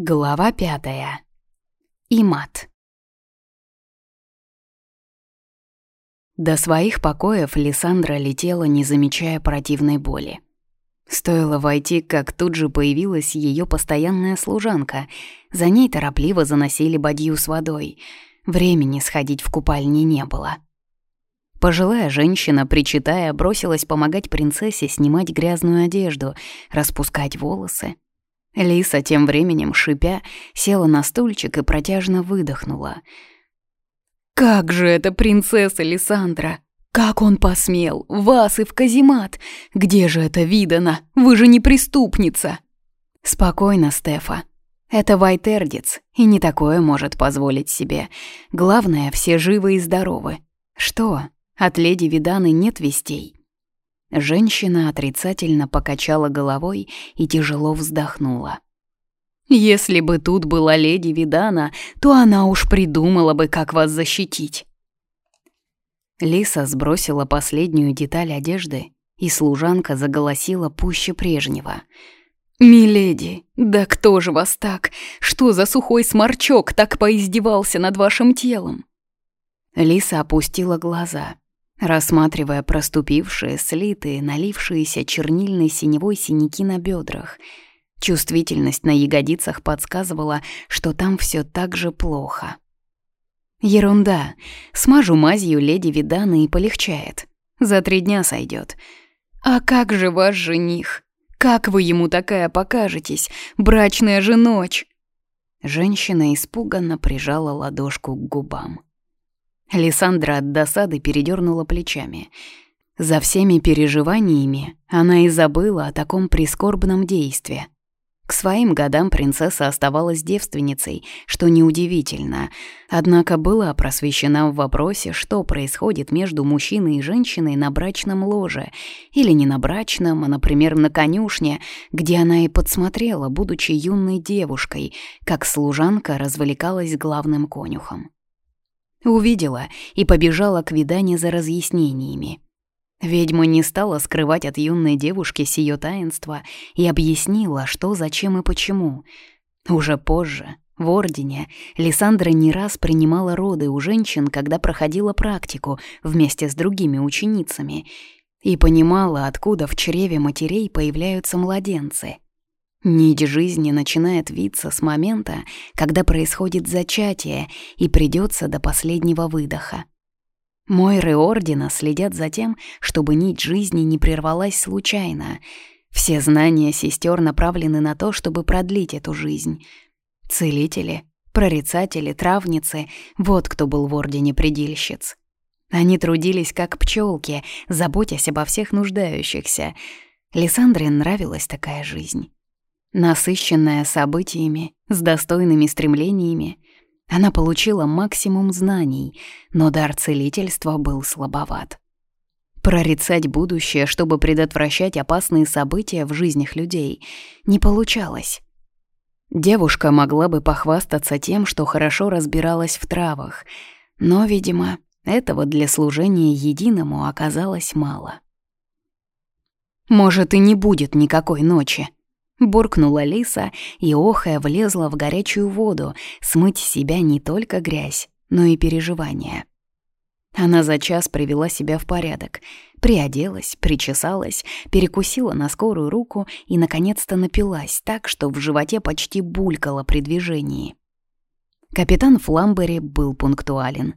Глава пятая. Имат. До своих покоев Лиссандра летела, не замечая противной боли. Стоило войти, как тут же появилась ее постоянная служанка. За ней торопливо заносили бадью с водой. Времени сходить в купальне не было. Пожилая женщина, причитая, бросилась помогать принцессе снимать грязную одежду, распускать волосы, Лиса тем временем, шипя, села на стульчик и протяжно выдохнула. «Как же это принцесса Лиссандра! Как он посмел! Вас и в каземат! Где же это видано? Вы же не преступница!» «Спокойно, Стефа. Это вайтердец, и не такое может позволить себе. Главное, все живы и здоровы. Что, от леди Виданы нет вестей?» Женщина отрицательно покачала головой и тяжело вздохнула. «Если бы тут была леди Видана, то она уж придумала бы, как вас защитить». Лиса сбросила последнюю деталь одежды, и служанка заголосила пуще прежнего. «Миледи, да кто же вас так? Что за сухой сморчок так поиздевался над вашим телом?» Лиса опустила глаза — рассматривая проступившие, слитые, налившиеся чернильной синевой синяки на бедрах. Чувствительность на ягодицах подсказывала, что там все так же плохо. Ерунда. Смажу мазью леди Видана и полегчает. За три дня сойдет. А как же ваш жених? Как вы ему такая покажетесь? Брачная же ночь. Женщина испуганно прижала ладошку к губам. Лиссандра от досады передернула плечами. За всеми переживаниями она и забыла о таком прискорбном действии. К своим годам принцесса оставалась девственницей, что неудивительно, однако была просвещена в вопросе, что происходит между мужчиной и женщиной на брачном ложе, или не на брачном, а, например, на конюшне, где она и подсмотрела, будучи юной девушкой, как служанка развлекалась главным конюхом. Увидела и побежала к виданию за разъяснениями. Ведьма не стала скрывать от юной девушки сие таинство и объяснила, что, зачем и почему. Уже позже, в Ордене, Лиссандра не раз принимала роды у женщин, когда проходила практику вместе с другими ученицами, и понимала, откуда в чреве матерей появляются младенцы — Нить жизни начинает виться с момента, когда происходит зачатие и придется до последнего выдоха. Мойры Ордена следят за тем, чтобы нить жизни не прервалась случайно. Все знания сестер направлены на то, чтобы продлить эту жизнь. Целители, прорицатели, травницы — вот кто был в Ордене предельщиц. Они трудились как пчелки, заботясь обо всех нуждающихся. Лиссандре нравилась такая жизнь. Насыщенная событиями, с достойными стремлениями, она получила максимум знаний, но дар целительства был слабоват. Прорицать будущее, чтобы предотвращать опасные события в жизнях людей, не получалось. Девушка могла бы похвастаться тем, что хорошо разбиралась в травах, но, видимо, этого для служения единому оказалось мало. «Может, и не будет никакой ночи», Буркнула Лиса и, охая, влезла в горячую воду, смыть с себя не только грязь, но и переживания. Она за час привела себя в порядок, приоделась, причесалась, перекусила на скорую руку и, наконец-то, напилась так, что в животе почти булькало при движении. Капитан Фламбери был пунктуален.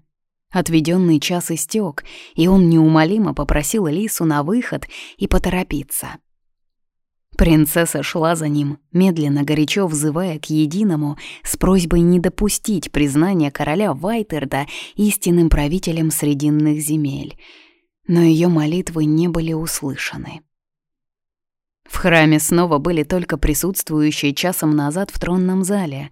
Отведенный час истек, и он неумолимо попросил Лису на выход и поторопиться — Принцесса шла за ним, медленно, горячо взывая к единому, с просьбой не допустить признания короля Вайтерда истинным правителем Срединных земель. Но ее молитвы не были услышаны. В храме снова были только присутствующие часом назад в тронном зале.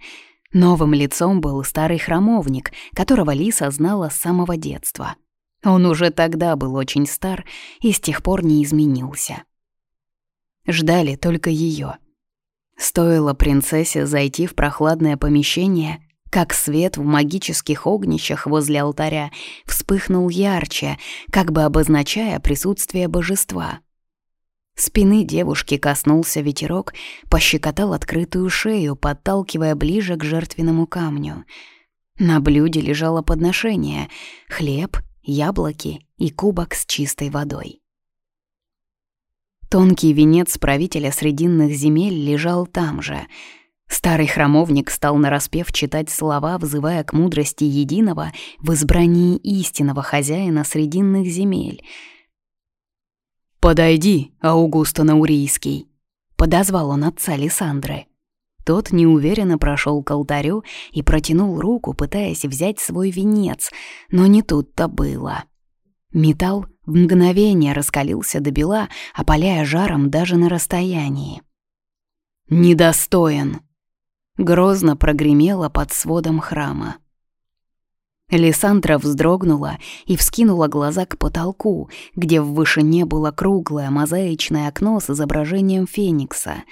Новым лицом был старый храмовник, которого Лиса знала с самого детства. Он уже тогда был очень стар и с тех пор не изменился. Ждали только ее. Стоило принцессе зайти в прохладное помещение, как свет в магических огнищах возле алтаря вспыхнул ярче, как бы обозначая присутствие божества. Спины девушки коснулся ветерок, пощекотал открытую шею, подталкивая ближе к жертвенному камню. На блюде лежало подношение — хлеб, яблоки и кубок с чистой водой. Тонкий венец правителя Срединных земель лежал там же. Старый храмовник стал нараспев читать слова, взывая к мудрости единого в избрании истинного хозяина Срединных земель — «Подойди, Аугуста Наурийский», — подозвал он отца Лиссандры. Тот неуверенно прошел к алтарю и протянул руку, пытаясь взять свой венец, но не тут-то было. Металл в мгновение раскалился до бела, опаляя жаром даже на расстоянии. «Недостоин!» — грозно прогремело под сводом храма. Лиссандра вздрогнула и вскинула глаза к потолку, где в вышине было круглое мозаичное окно с изображением феникса.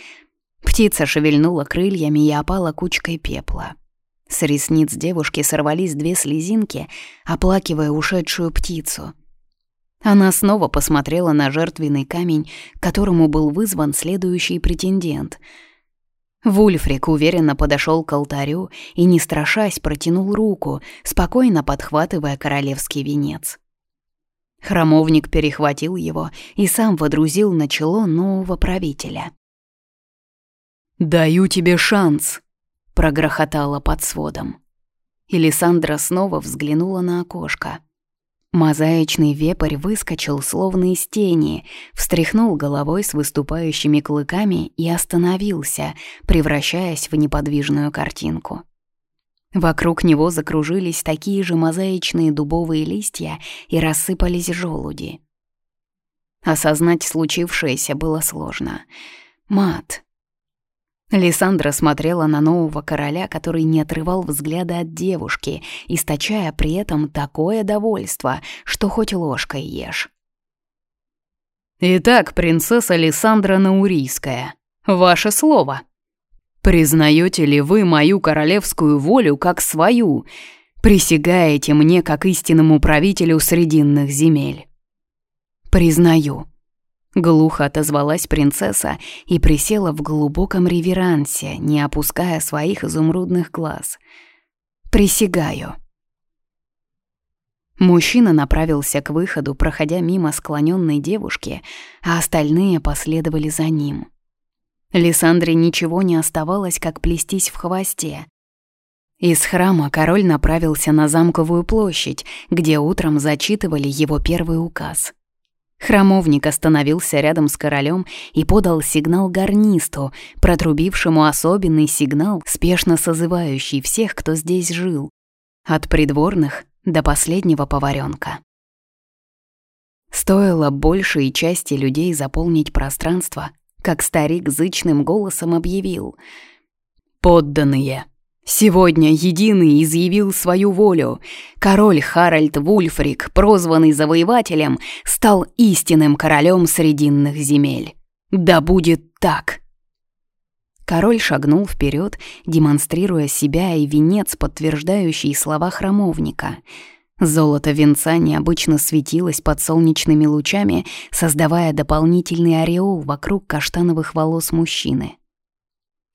Птица шевельнула крыльями и опала кучкой пепла. С ресниц девушки сорвались две слезинки, оплакивая ушедшую птицу. Она снова посмотрела на жертвенный камень, которому был вызван следующий претендент — Вульфрик уверенно подошел к алтарю и, не страшась, протянул руку, спокойно подхватывая королевский венец. Храмовник перехватил его и сам водрузил на чело нового правителя. «Даю тебе шанс», — прогрохотала под сводом. Элисандра снова взглянула на окошко. Мозаичный вепрь выскочил словно из тени, встряхнул головой с выступающими клыками и остановился, превращаясь в неподвижную картинку. Вокруг него закружились такие же мозаичные дубовые листья и рассыпались желуди. Осознать случившееся было сложно. Мат, Лиссандра смотрела на нового короля, который не отрывал взгляда от девушки, источая при этом такое довольство, что хоть ложкой ешь. «Итак, принцесса Лиссандра Наурийская, ваше слово. Признаете ли вы мою королевскую волю как свою? Присягаете мне как истинному правителю Срединных земель?» «Признаю», Глухо отозвалась принцесса и присела в глубоком реверансе, не опуская своих изумрудных глаз. «Присягаю». Мужчина направился к выходу, проходя мимо склоненной девушки, а остальные последовали за ним. Лиссандре ничего не оставалось, как плестись в хвосте. Из храма король направился на замковую площадь, где утром зачитывали его первый указ. Храмовник остановился рядом с королем и подал сигнал гарнисту, протрубившему особенный сигнал, спешно созывающий всех, кто здесь жил, от придворных до последнего поваренка. Стоило большей части людей заполнить пространство, как старик зычным голосом объявил «Подданные!» Сегодня Единый изъявил свою волю. Король Харальд Вульфрик, прозванный завоевателем, стал истинным королем Срединных земель. Да будет так. Король шагнул вперед, демонстрируя себя и венец, подтверждающий слова храмовника. Золото венца необычно светилось под солнечными лучами, создавая дополнительный ореол вокруг каштановых волос мужчины.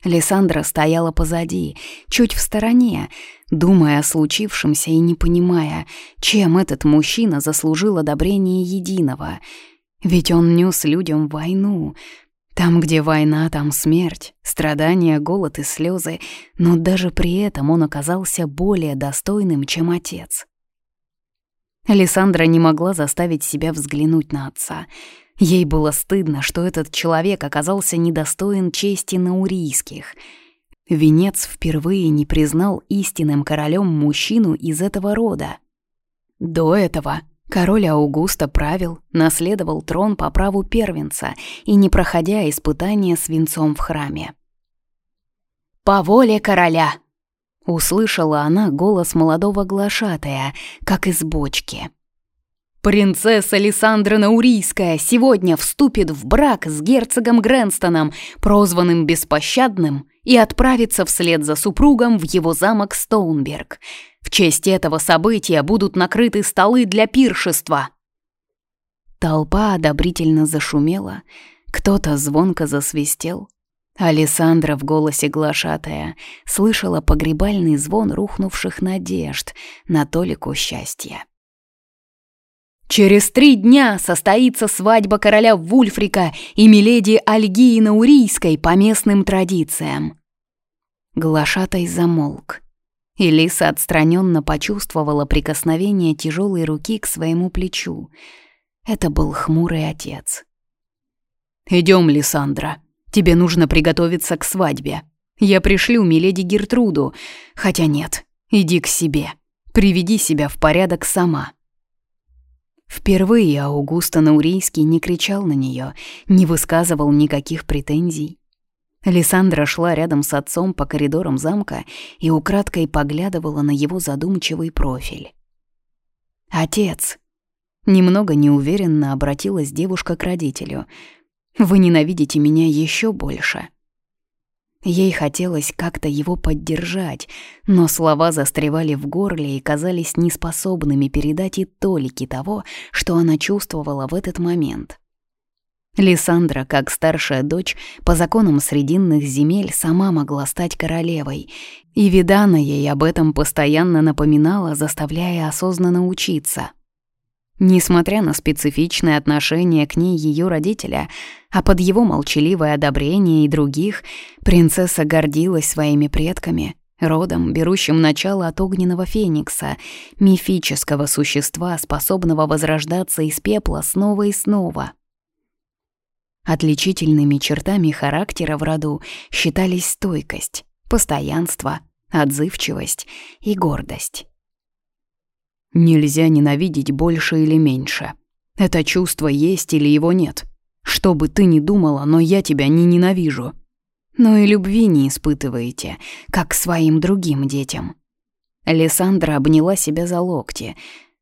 Лиссандра стояла позади, чуть в стороне, думая о случившемся и не понимая, чем этот мужчина заслужил одобрение единого. Ведь он нес людям войну. Там, где война, там смерть, страдания, голод и слезы, но даже при этом он оказался более достойным, чем отец. Александра не могла заставить себя взглянуть на отца — Ей было стыдно, что этот человек оказался недостоин чести наурийских. Венец впервые не признал истинным королем мужчину из этого рода. До этого король Аугуста правил, наследовал трон по праву первенца и не проходя испытания свинцом в храме. «По воле короля!» — услышала она голос молодого глашатая, как из бочки. Принцесса Лиссандра Наурийская сегодня вступит в брак с герцогом Грэнстоном, прозванным Беспощадным, и отправится вслед за супругом в его замок Стоунберг. В честь этого события будут накрыты столы для пиршества. Толпа одобрительно зашумела. Кто-то звонко засвистел. Алессандра в голосе глашатая слышала погребальный звон рухнувших надежд на толику счастья. Через три дня состоится свадьба короля Вульфрика и миледи Альгии Наурийской по местным традициям. Глашатай замолк. Элиса отстраненно почувствовала прикосновение тяжелой руки к своему плечу. Это был хмурый отец. Идем, Лиссандра. Тебе нужно приготовиться к свадьбе. Я пришлю миледи Гертруду. Хотя нет, иди к себе. Приведи себя в порядок сама». Впервые Аугуста Наурийский не кричал на нее, не высказывал никаких претензий. Лиссандра шла рядом с отцом по коридорам замка и украдкой поглядывала на его задумчивый профиль. «Отец!» Немного неуверенно обратилась девушка к родителю. «Вы ненавидите меня еще больше». Ей хотелось как-то его поддержать, но слова застревали в горле и казались неспособными передать и толики того, что она чувствовала в этот момент. Лиссандра, как старшая дочь, по законам срединных земель сама могла стать королевой, и Видана ей об этом постоянно напоминала, заставляя осознанно учиться. Несмотря на специфичное отношение к ней ее родителя, а под его молчаливое одобрение и других, принцесса гордилась своими предками, родом, берущим начало от огненного феникса, мифического существа, способного возрождаться из пепла снова и снова — Отличительными чертами характера в роду считались стойкость, постоянство, отзывчивость и гордость. Нельзя ненавидеть больше или меньше. Это чувство есть или его нет. Что бы ты ни думала, но я тебя не ненавижу. Но и любви не испытываете, как своим другим детям. Александра обняла себя за локти.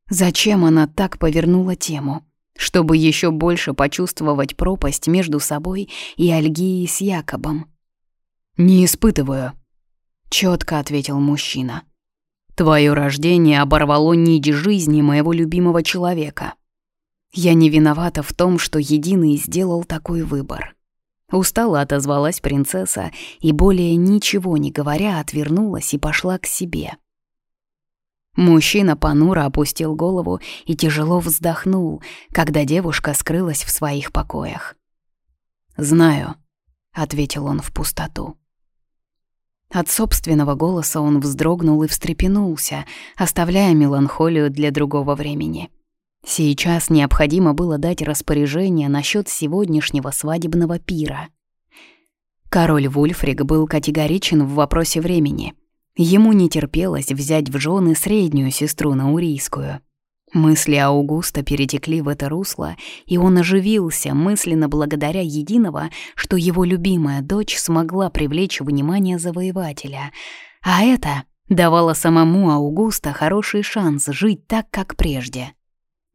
Зачем она так повернула тему? чтобы еще больше почувствовать пропасть между собой и Альгией с Якобом. «Не испытываю», — четко ответил мужчина. «Твое рождение оборвало нить жизни моего любимого человека. Я не виновата в том, что Единый сделал такой выбор». Устала отозвалась принцесса и, более ничего не говоря, отвернулась и пошла к себе. Мужчина понуро опустил голову и тяжело вздохнул, когда девушка скрылась в своих покоях. «Знаю», — ответил он в пустоту. От собственного голоса он вздрогнул и встрепенулся, оставляя меланхолию для другого времени. Сейчас необходимо было дать распоряжение насчет сегодняшнего свадебного пира. Король Вульфрик был категоричен в вопросе времени — Ему не терпелось взять в жены среднюю сестру Наурийскую. Мысли Аугуста перетекли в это русло, и он оживился мысленно благодаря единого, что его любимая дочь смогла привлечь внимание завоевателя. А это давало самому Аугуста хороший шанс жить так, как прежде.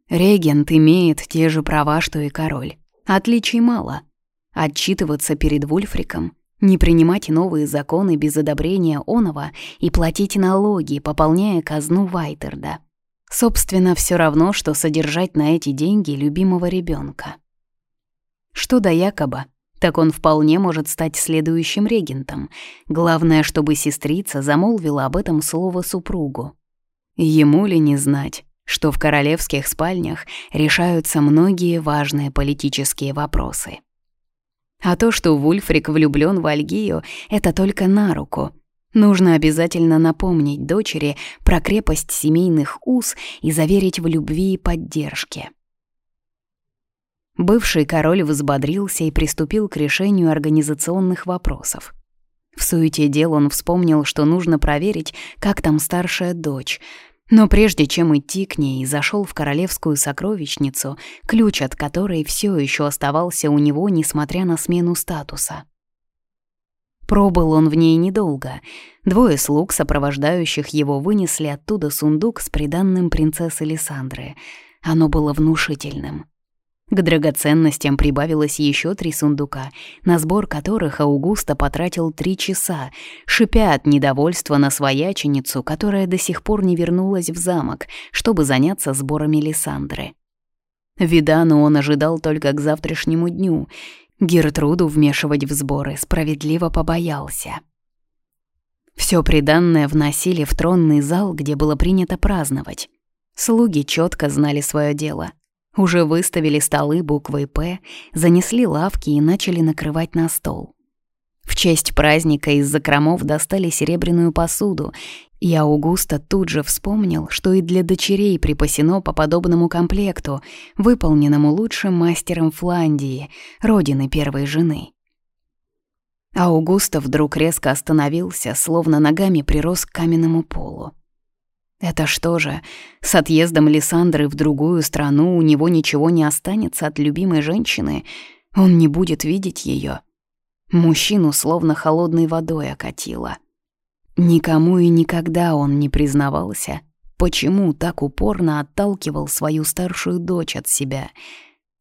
Регент имеет те же права, что и король. Отличий мало. Отчитываться перед Вульфриком не принимать новые законы без одобрения Онова и платить налоги, пополняя казну Вайтерда. Собственно, все равно, что содержать на эти деньги любимого ребенка. Что до Якоба, так он вполне может стать следующим регентом. Главное, чтобы сестрица замолвила об этом слово супругу. Ему ли не знать, что в королевских спальнях решаются многие важные политические вопросы. А то, что Вульфрик влюблён в Альгию, это только на руку. Нужно обязательно напомнить дочери про крепость семейных уз и заверить в любви и поддержке. Бывший король взбодрился и приступил к решению организационных вопросов. В суете дел он вспомнил, что нужно проверить, как там старшая дочь — но прежде чем идти к ней, зашел в королевскую сокровищницу, ключ от которой все еще оставался у него, несмотря на смену статуса. Пробыл он в ней недолго. Двое слуг, сопровождающих его, вынесли оттуда сундук с приданным принцессы Лиссандры. Оно было внушительным. К драгоценностям прибавилось еще три сундука, на сбор которых Аугуста потратил три часа, шипя от недовольства на свояченицу, которая до сих пор не вернулась в замок, чтобы заняться сборами Лиссандры. Видану он ожидал только к завтрашнему дню. Гертруду вмешивать в сборы справедливо побоялся. Все приданное вносили в тронный зал, где было принято праздновать. Слуги четко знали свое дело. Уже выставили столы буквой «П», занесли лавки и начали накрывать на стол. В честь праздника из закромов достали серебряную посуду, и Аугуста тут же вспомнил, что и для дочерей припасено по подобному комплекту, выполненному лучшим мастером Фландии, родины первой жены. Аугуста вдруг резко остановился, словно ногами прирос к каменному полу. Это что же, с отъездом Лиссандры в другую страну у него ничего не останется от любимой женщины? Он не будет видеть ее. Мужчину словно холодной водой окатило. Никому и никогда он не признавался, почему так упорно отталкивал свою старшую дочь от себя.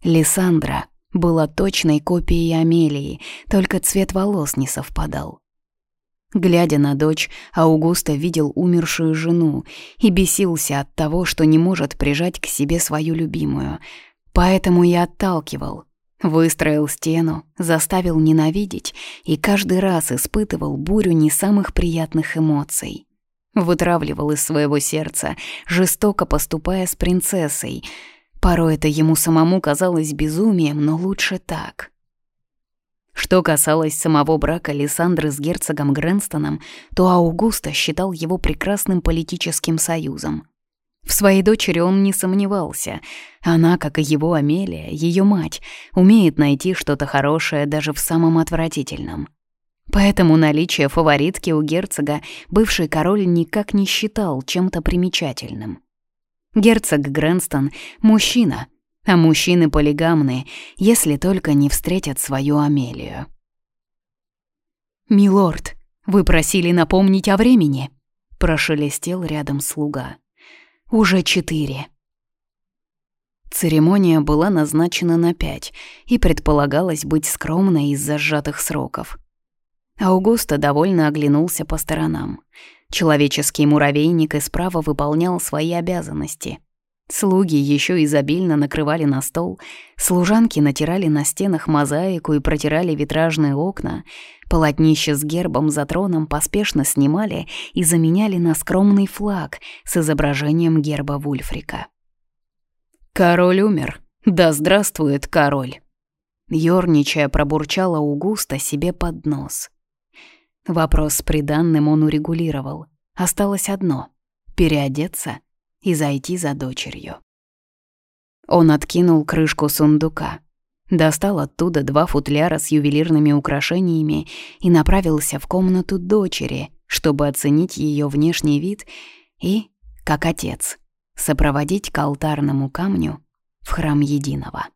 Лиссандра была точной копией Амелии, только цвет волос не совпадал. Глядя на дочь, Аугуста видел умершую жену и бесился от того, что не может прижать к себе свою любимую. Поэтому и отталкивал, Выстроил стену, заставил ненавидеть и каждый раз испытывал бурю не самых приятных эмоций. Вытравливал из своего сердца, жестоко поступая с принцессой. Порой это ему самому казалось безумием, но лучше так. Что касалось самого брака Лиссандры с герцогом Грэнстоном, то Аугуста считал его прекрасным политическим союзом. В своей дочери он не сомневался. Она, как и его Амелия, ее мать, умеет найти что-то хорошее даже в самом отвратительном. Поэтому наличие фаворитки у герцога бывший король никак не считал чем-то примечательным. Герцог Грэнстон — мужчина, а мужчины полигамны, если только не встретят свою Амелию. «Милорд, вы просили напомнить о времени», — прошелестел рядом слуга. Уже четыре. Церемония была назначена на пять и предполагалось быть скромной из-за сжатых сроков. Аугуста довольно оглянулся по сторонам. Человеческий муравейник и справа выполнял свои обязанности. Слуги еще изобильно накрывали на стол, служанки натирали на стенах мозаику и протирали витражные окна, полотнище с гербом за троном поспешно снимали и заменяли на скромный флаг с изображением герба Вульфрика. «Король умер. Да здравствует король!» Ёрничая пробурчала Угуста себе под нос. Вопрос с приданным он урегулировал. Осталось одно — переодеться и зайти за дочерью. Он откинул крышку сундука, достал оттуда два футляра с ювелирными украшениями и направился в комнату дочери, чтобы оценить ее внешний вид и, как отец, сопроводить к алтарному камню в храм Единого.